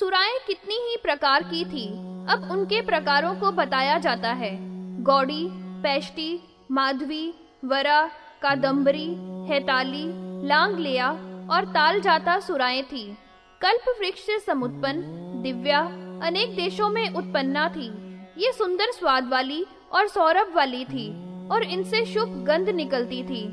सुराएँ कितनी ही प्रकार की थी, अब उनके प्रकारों को बताया जाता है। गौड़ी, पैष्टी, माधवी, वरा कादम्बरी हैताली, लांगलिया और ताल जाता सुराएँ थी। कल्प वृक्ष से समुत्पन्न, दिव्या, अनेक देशों में उत्पन्ना थी। ये सुंदर स्वाद वाली और सौरभ वाली थी और इनसे शुभ गंध निकलती थी।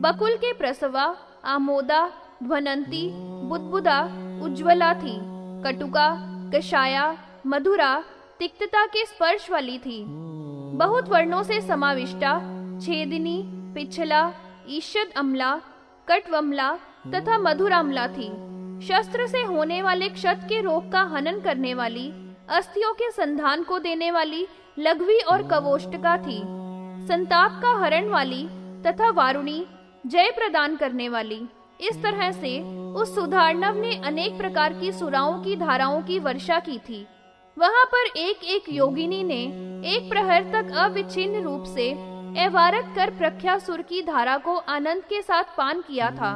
बकुल के प्रसवा, आमोदा, ध्वनंती, बुदबुदा, उज्ज्वला थी। कटुका कषाया मधुरा तिक्तता के स्पर्श वाली थी। बहुत वर्णों से समाविष्टा, छेदिनी, पिछला ईशद अमला, कटवमला तथा मधुरामला थी। शस्त्र से होने वाले क्षत के रोग का हनन करने वाली, अस्थियों के संधान को देने वाली लघवी और कवोष्टका थी। संताप का हरण वाली तथा वारुणी जय प्रदान करने वाली। इस तरह से उस सुधारनव ने अनेक प्रकार की सुराओं की धाराओं की वर्षा की थी। वहाँ पर एक एक योगिनी ने एक प्रहर तक अविच्छिन्न रूप से एवारत कर प्रख्या सुर की धारा को आनंद के साथ पान किया था।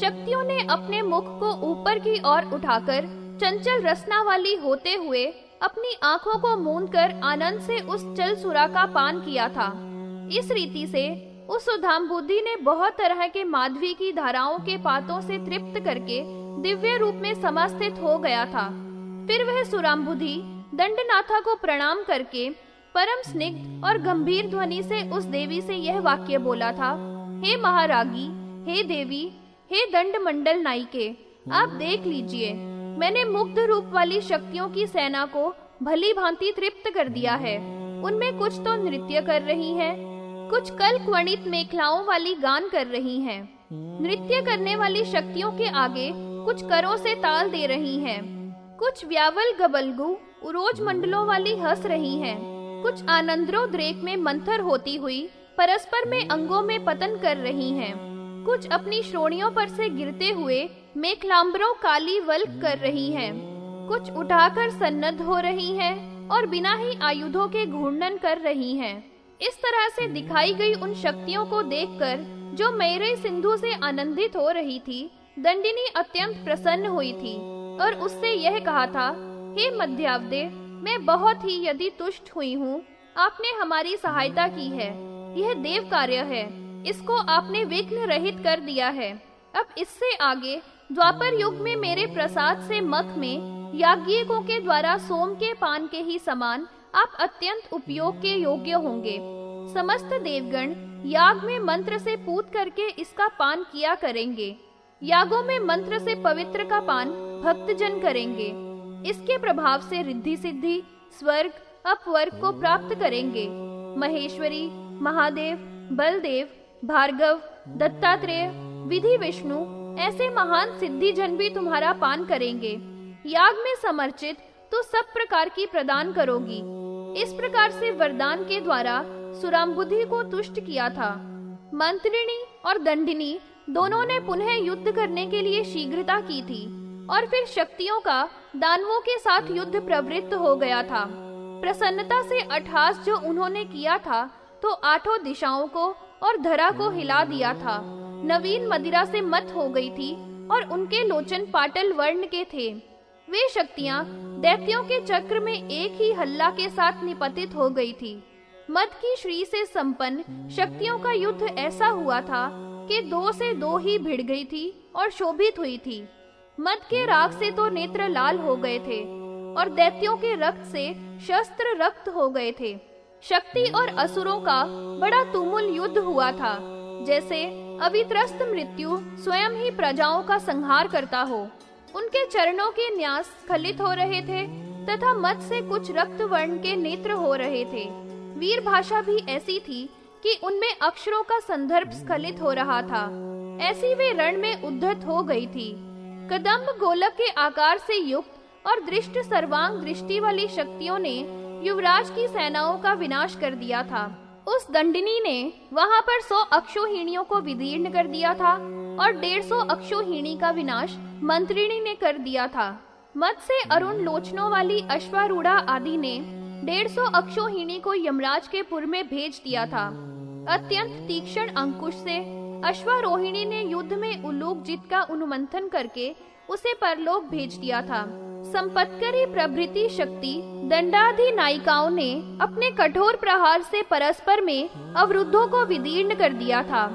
शक्तियों ने अपने मुख को ऊपर की ओर उठाकर चंचल रसना वाली होते हुए अपनी आँखों को मूंद कर आनंद से उस चल सुरा का पान किया था। इस रीति से उस सुधाम बुद्धि ने बहुत तरह के माधवी की धाराओं के पातों से तृप्त करके दिव्य रूप में समास्थित हो गया था। फिर वह सुराम बुद्धि दंडनाथा को प्रणाम करके परम स्निग्ध और गंभीर ध्वनि से उस देवी से यह वाक्य बोला था हे महारागी हे देवी हे दंड मंडल नायिके आप देख लीजिए मैंने मुग्ध रूप वाली शक्तियों की सेना को भली भांति तृप्त कर दिया है। उनमें कुछ तो नृत्य कर रही हैं, कुछ कल क्वणित मेखलाओं वाली गान कर रही हैं। नृत्य करने वाली शक्तियों के आगे कुछ करों से ताल दे रही हैं। कुछ व्यावल गबलगु उरोज मंडलों वाली हंस रही हैं। कुछ आनंद्रोद्रेक में मंथर होती हुई परस्पर में अंगों में पतन कर रही हैं। कुछ अपनी श्रोणियों पर से गिरते हुए मेखलाम्बरों काली वल्क कर रही हैं। कुछ उठाकर सन्नद्ध हो रही हैं और बिना ही आयुधों के घूर्णन कर रही हैं। इस तरह से दिखाई गई उन शक्तियों को देखकर जो मेरे सिंधु से आनंदित हो रही थी, दंडिनी अत्यंत प्रसन्न हुई थी और उससे यह कहा था, हे मध्यावदे मैं बहुत ही यदि तुष्ट हुई हूँ, आपने हमारी सहायता की है, यह देव कार्य है, इसको आपने विघ्न रहित कर दिया है, अब इससे आगे द्वापर युग में मेरे प्रसाद से मख में याज्ञिकों के द्वारा सोम के पान के ही समान आप अत्यंत उपयोग के योग्य होंगे। समस्त देवगण याग में मंत्र से पूत करके इसका पान किया करेंगे। यागों में मंत्र से पवित्र का पान भक्तजन करेंगे। इसके प्रभाव से रिद्धि सिद्धि स्वर्ग, अपवर्ग को प्राप्त करेंगे। महेश्वरी, महादेव, बलदेव, भार्गव, दत्तात्रेय, विधि विष्णु, ऐसे महान सिद्धि जन भी तुम्हारा पान करेंगे। याग में समर्चित तो सब प्रकार की प्रदान करोगी। इस प्रकार से वरदान के द्वारा सुराम बुद्धि को तुष्ट किया था। मंत्रिणी और दंडिनी दोनों ने पुनः युद्ध करने के लिए शीघ्रता की थी और फिर शक्तियों का दानवों के साथ युद्ध प्रवृत्त हो गया था। प्रसन्नता से अठास जो उन्होंने किया था तो आठों दिशाओं को और धरा को हिला दिया था। नवीन मदिरा से मत हो गई थी और उनके लोचन पाटल वर्ण के थे। वे शक्तियाँ दैत्यों के चक्र में एक ही हल्ला के साथ निपतित हो गई थी। मद की श्री से संपन्न शक्तियों का युद्ध ऐसा हुआ था कि दो से दो ही भिड़ गई थी और शोभित हुई थी। मद के राग से तो नेत्र लाल हो गए थे और दैत्यों के रक्त से शस्त्र रक्त हो गए थे। शक्ति और असुरों का बड़ा तुमुल युद्ध हुआ था, जैसे अवित्रस्त मृत्यु स्वयं ही प्रजाओं का संहार करता हो। उनके चरणों के न्यास स्खलित हो रहे थे, तथा मत से कुछ रक्त वर्ण के नेत्र हो रहे थे। वीर भाषा भी ऐसी थी कि उनमें अक्षरों का संदर्भ स्खलित हो रहा था। ऐसी वे रण में उद्धत हो गई थी। कदम्ब गोलक के आकार से युक्त और दृष्ट सर्वांग दृष्टि वाली शक्तियों ने युवराज की सेनाओं का विनाश कर दिया था। उस दंडिनी ने वहाँ पर सौ अक्षोहिणियों को विदीर्ण कर दिया था और डेढ़ सौ अक्षोहिणी का विनाश मंत्रिणी ने कर दिया था। मत से अरुण लोचनों वाली अश्वारूढ़ा आदि ने डेढ़ सौ अक्षोहिणी को यमराज के पुर में भेज दिया था। अत्यंत तीक्ष्ण अंकुश से अश्वारोहिणी ने युद्ध में उल्लूक जीत का अनुमंथन करके उसे परलोक भेज दिया था। संपत्करी प्रभृति शक्ति दंडाधि नायिकाओं ने अपने कठोर प्रहार से परस्पर में अवरुद्धों को विदीर्ण कर दिया था।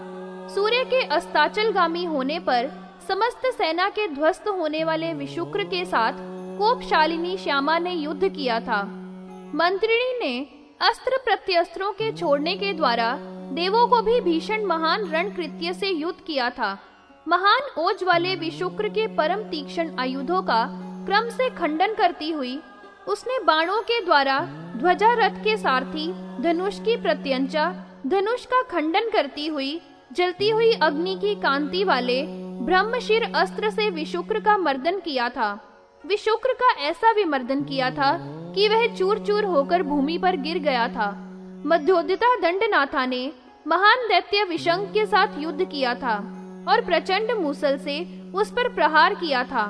सूर्य के अस्ताचलगामी होने पर समस्त सेना के ध्वस्त होने वाले विशुक्र के साथ कोपशालिनी श्यामा ने युद्ध किया था। मंत्रिणी ने अस्त्र प्रत्यस्त्रों के छोड़ने के द्वारा देवों को भी भीषण महान रण कृत्य से युद्ध किया था। महान ओज वाले विशुक्र के परम तीक्ष्ण आयुधों का क्रम से खंडन करती हुई उसने बाणों के द्वारा ध्वजा रथ के सारथी धनुष की प्रत्यंचा, धनुष का खंडन करती हुई, जलती हुई अग्नि की कांति वाले ब्रह्मशिर अस्त्र से विशुक्र का मर्दन किया था। विशुक्र का ऐसा विमर्दन किया था कि वह चूर चूर होकर भूमि पर गिर गया था। मध्योदिता दंडनाथा ने महान दैत्य विशंक के साथ युद्ध किया था और प्रचंड मूसल से उस पर प्रहार किया था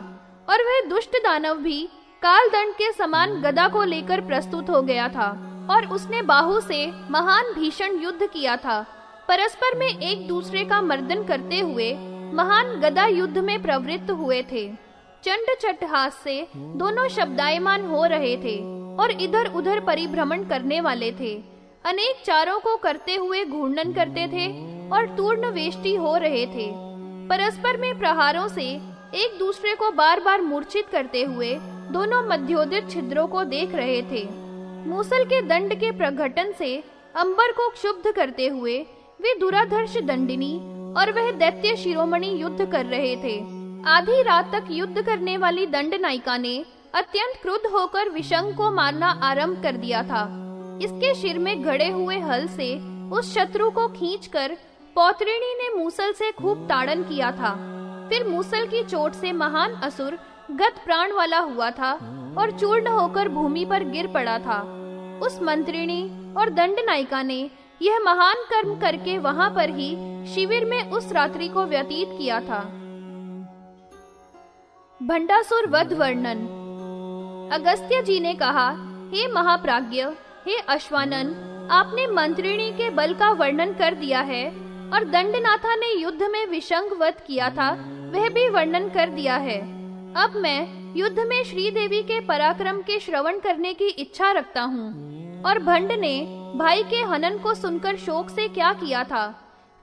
और वह दुष्ट दानव भी काल दंड के समान गदा को लेकर प्रस्तुत हो गया था, और उसने बाहु से महान भीषण युद्ध किया था। परस्पर में एक दूसरे का मर्दन करते हुए महान गदा युद्ध में प्रवृत्त हुए थे। चंड चटहास से दोनों शब्दायमान हो रहे थे, और इधर उधर परिभ्रमण करने वाले थे। अनेक चारों को करते हुए घूर्णन करते थे और तूर्ण वेष्टि हो रहे थे। परस्पर में प्रहारों से एक दूसरे को बार बार मूर्छित करते हुए दोनों मध्योदित छिद्रों को देख रहे थे। मूसल के दंड के प्रघटन से अंबर को क्षुब्ध करते हुए वे दुराधर्ष दंडिनी और वह दैत्य शिरोमणि युद्ध कर रहे थे। आधी रात तक युद्ध करने वाली दंड नायिका ने अत्यंत क्रुद्ध होकर विशंग को मारना आरंभ कर दिया था। इसके सिर में घड़े हुए हल से उस शत्रु को खींचकर पौत्रिणी ने मूसल से खूब ताड़न किया था। फिर मूसल की चोट से महान असुर गत प्राण वाला हुआ था और चूर्ण होकर भूमि पर गिर पड़ा था। उस मंत्रिणी और दंड नायिका ने यह महान कर्म करके वहाँ पर ही शिविर में उस रात्रि को व्यतीत किया था। भंडासुर वध वर्णन। अगस्त्य जी ने कहा, हे महाप्राज्ञ, हे अश्वानन, आपने मंत्रिणी के बल का वर्णन कर दिया है और दंडनाथा ने युद्ध में विशंग वध किया था, वह भी वर्णन कर दिया है। अब मैं युद्ध में श्री देवी के पराक्रम के श्रवण करने की इच्छा रखता हूँ। और भंड ने भाई के हनन को सुनकर शोक से क्या किया था?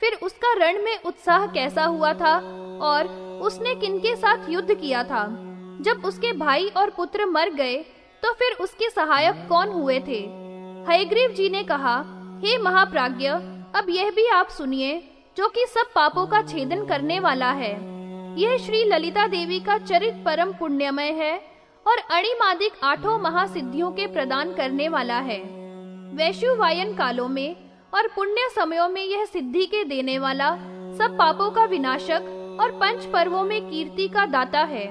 फिर उसका रण में उत्साह कैसा हुआ था? और उसने किनके साथ युद्ध किया था? जब उसके भाई और पुत्र मर गए तो फिर उसके सहायक कौन हुए थे? हयग्रीव जी ने कहा, हे महाप्राज्ञ, अब यह भी आप सुनिए, जो कि सब पापों का छेदन करने वाला है। यह श्री ललिता देवी का चरित परम पुण्यमय है और अणिमादिक आठों महासिद्धियों के प्रदान करने वाला है। वैश्युवायन कालों में और पुण्य समयों में यह सिद्धि के देने वाला सब पापों का विनाशक और पंच पर्वों में कीर्ति का दाता है।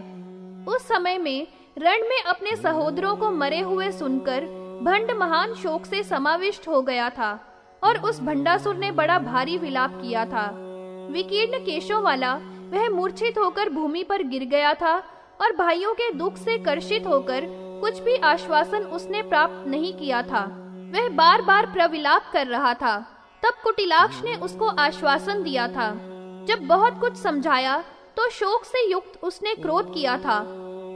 उस समय में रण में अपने सहोदरों को मरे हुए सुनकर भंड महान शोक से समाविष्ट हो गया था और उस भंडासुर ने बड़ा भारी विलाप किया था। विकीर्ण केशों वाला वह मूर्छित होकर भूमि पर गिर गया था और भाइयों के दुख से कर्षित होकर कुछ भी आश्वासन उसने प्राप्त नहीं किया था। वह बार बार प्रविलाप कर रहा था। तब कुटिलाक्ष ने उसको आश्वासन दिया था। जब बहुत कुछ समझाया तो शोक से युक्त उसने क्रोध किया था।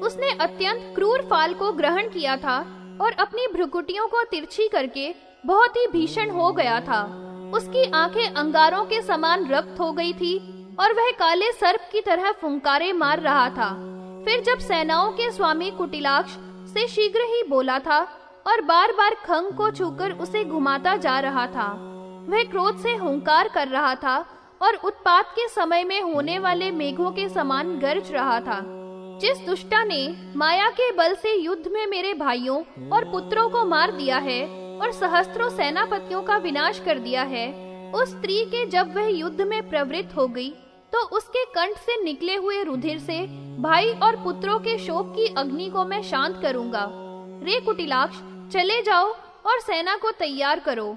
उसने अत्यंत क्रूर फाल को ग्रहण किया था और अपनी भ्रुकुटियों को तिरछी करके बहुत ही भीषण हो गया था। उसकी आँखें अंगारों के समान रक्त हो गई थी और वह काले सर्प की तरह फुंकारे मार रहा था। फिर जब सेनाओं के स्वामी कुटिलाक्ष से शीघ्र ही बोला था और बार बार खंग को छूकर उसे घुमाता जा रहा था, वह क्रोध से हुंकार कर रहा था और उत्पात के समय में होने वाले मेघों के समान गर्ज रहा था। जिस दुष्टा ने माया के बल से युद्ध में मेरे भाइयों और पुत्रों को मार दिया है और सहस्त्रों सेनापतियों का विनाश कर दिया है, उस स्त्री के जब वह युद्ध में प्रवृत्त हो गई तो उसके कंठ से निकले हुए रुधिर से, भाई और पुत्रों के शोक की अग्नि को मैं शांत करूँगा। रे कुटिलाक्ष, चले जाओ और सेना को तैयार करो।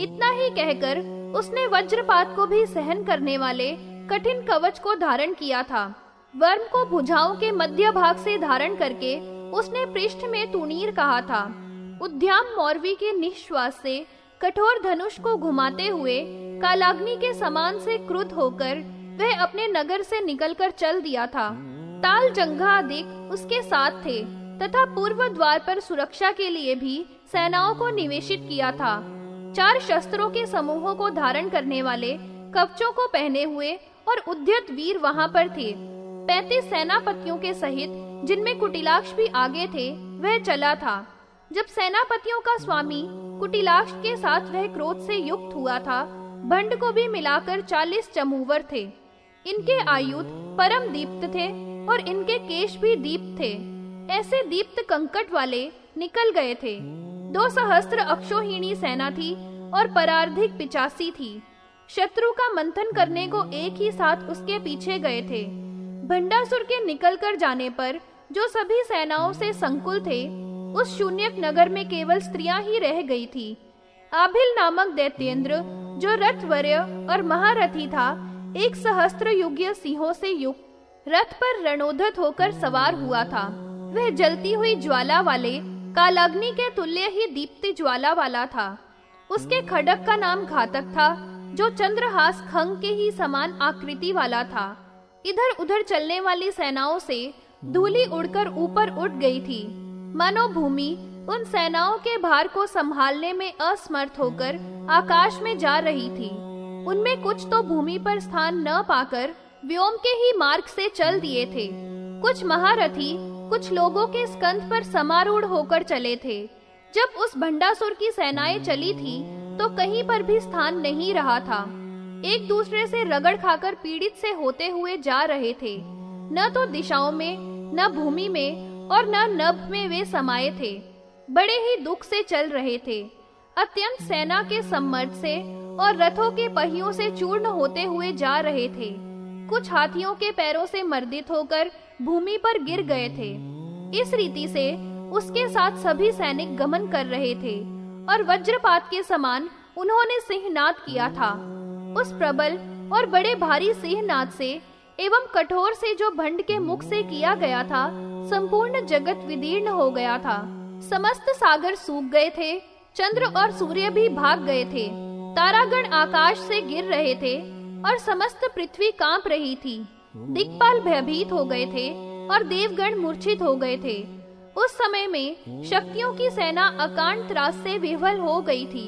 इतना ही कहकर उसने वज्रपात को भी सहन करने वाले कठिन कवच को धारण किया था। वर्म को भुजाओं के मध्य भाग से धारण करके उसने पृष्ठ में तुनीर कहा था। उद्याम मौरवी के निश्वास से कठोर धनुष को घुमाते हुए कालाग्नि के समान से क्रुद्ध होकर वह अपने नगर से निकलकर चल दिया था। ताल जंगा अधिक उसके साथ थे, तथा पूर्व द्वार पर सुरक्षा के लिए भी सेनाओं को निवेशित किया था। चार शस्त्रों के समूहों को धारण करने वाले कवचों को पहने हुए और उद्यत वीर वहाँ पर थे। पैतीस सेनापतियों के सहित जिनमें कुटिलाक्ष भी आगे थे, वह चला था। जब सेनापतियों का स्वामी कुटिलाक्ष के साथ वह क्रोध से युक्त हुआ था, भंड को भी मिलाकर चालीस चमूवर थे। इनके आयुध परम दीप्त थे और इनके केश भी दीप्त थे। ऐसे दीप्त कंकट वाले निकल गए थे। दो सहस्त्र अक्षोहिणी सेना थी और परार्धिक पिचासी थी। शत्रु का मंथन करने को एक ही साथ उसके पीछे गए थे। भंडासुर के निकल कर जाने पर जो सभी सेनाओं से संकुल थे, उस शून्यक नगर में केवल स्त्रियाँ ही रह गई थी। आभिल नामक दैत्येंद्र, जो रथवर्य और महारथी था एक सहस्त्र युग्य सिंहों से युक्त रथ पर रणोधत होकर सवार हुआ था। वह जलती हुई ज्वाला वाले, कालाग्नि के तुल्य ही दीप्ति ज्वाला वाला था। उसके खडक का नाम घातक था, जो चंद्रहास खंग के ही समान आकृति वाला था। इधर उधर चलने वाली सेनाओं से धूली उड़कर ऊपर उठ गई थी। मानो भूमि उन सेनाओं के भार को संभालने में असमर्थ होकर आकाश में जा रही थी। उनमें कुछ तो भूमि पर स्थान न पाकर व्योम के ही मार्ग से चल दिए थे। कुछ महारथी कुछ लोगों के स्कंध पर समारूढ़ होकर चले थे। जब उस भंडासुर की सेनाएँ चली थी तो कहीं पर भी स्थान नहीं रहा था। एक दूसरे से रगड़ खाकर पीड़ित से होते हुए जा रहे थे। न तो दिशाओं में, न भूमि में और न नभ में वे समाये थे। बड़े ही दुख से चल रहे थे। अत्यंत सेना के सम्मर्द से और रथों के पहियों से चूर्ण होते हुए जा रहे थे। कुछ हाथियों के पैरों से मर्दित होकर भूमि पर गिर गए थे। इस रीति से उसके साथ सभी सैनिक गमन कर रहे थे और वज्रपात के समान उन्होंने सिंहनाद किया था। उस प्रबल और बड़े भारी सिंहनाद से एवं कठोर से जो भंड के मुख से किया गया था, संपूर्ण जगत विदीर्ण हो गया था। समस्त सागर सूख गए थे चंद्र और सूर्य भी भाग गए थे। तारागण आकाश से गिर रहे थे और समस्त पृथ्वी काँप रही थी। दिक्पाल भयभीत हो गए थे और देवगण मूर्छित हो गए थे। उस समय में शक्तियों की सेना अकांड त्रास से विवल हो गई थी।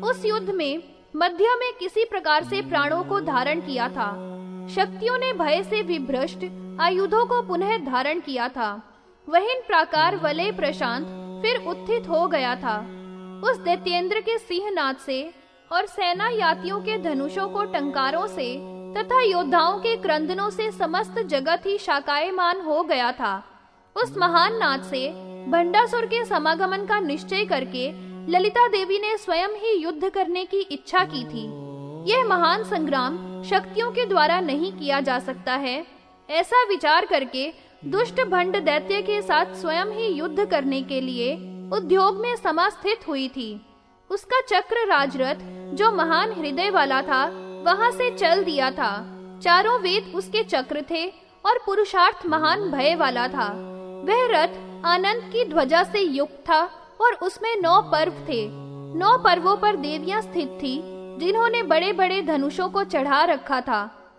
उस युद्ध में मध्य में किसी प्रकार से प्राणों को धारण किया था। शक्तियों ने भय से विभ्रष्ट आयुधों को पुनः धारण किया था। वहीन प्रकार वलय प्रशांत फिर उत्थित हो गया था। उस दैत्येंद्र के सिंहनाद से और सेना यातियों के धनुषों को टंकारों से तथा योद्धाओं के क्रंदनों से समस्त जगत ही शाकायमान हो गया था। उस महान नाद से भंडासुर के समागमन का निश्चय करके ललिता देवी ने स्वयं ही युद्ध करने की इच्छा की थी। यह महान संग्राम शक्तियों के द्वारा नहीं किया जा सकता है। ऐसा विचार करके दुष्ट भंड दैत्य के साथ स्वयं ही युद्ध करने के लिए उद्योग में समास्थित हुई थी। उसका चक्र राजरथ, जो महान हृदय वाला था, वहाँ से चल दिया था। चारों वेद उसके चक्र थे और पुरुषार्थ महान भय वाला था। वह रथ आनंद की ध्वजा से युक्त था और उसमें नौ पर्व थे। नौ पर्वों पर देवियाँ स्थित थी, जिन्होंने बड़े बड़े धनुषों को चढ़ा रखा था।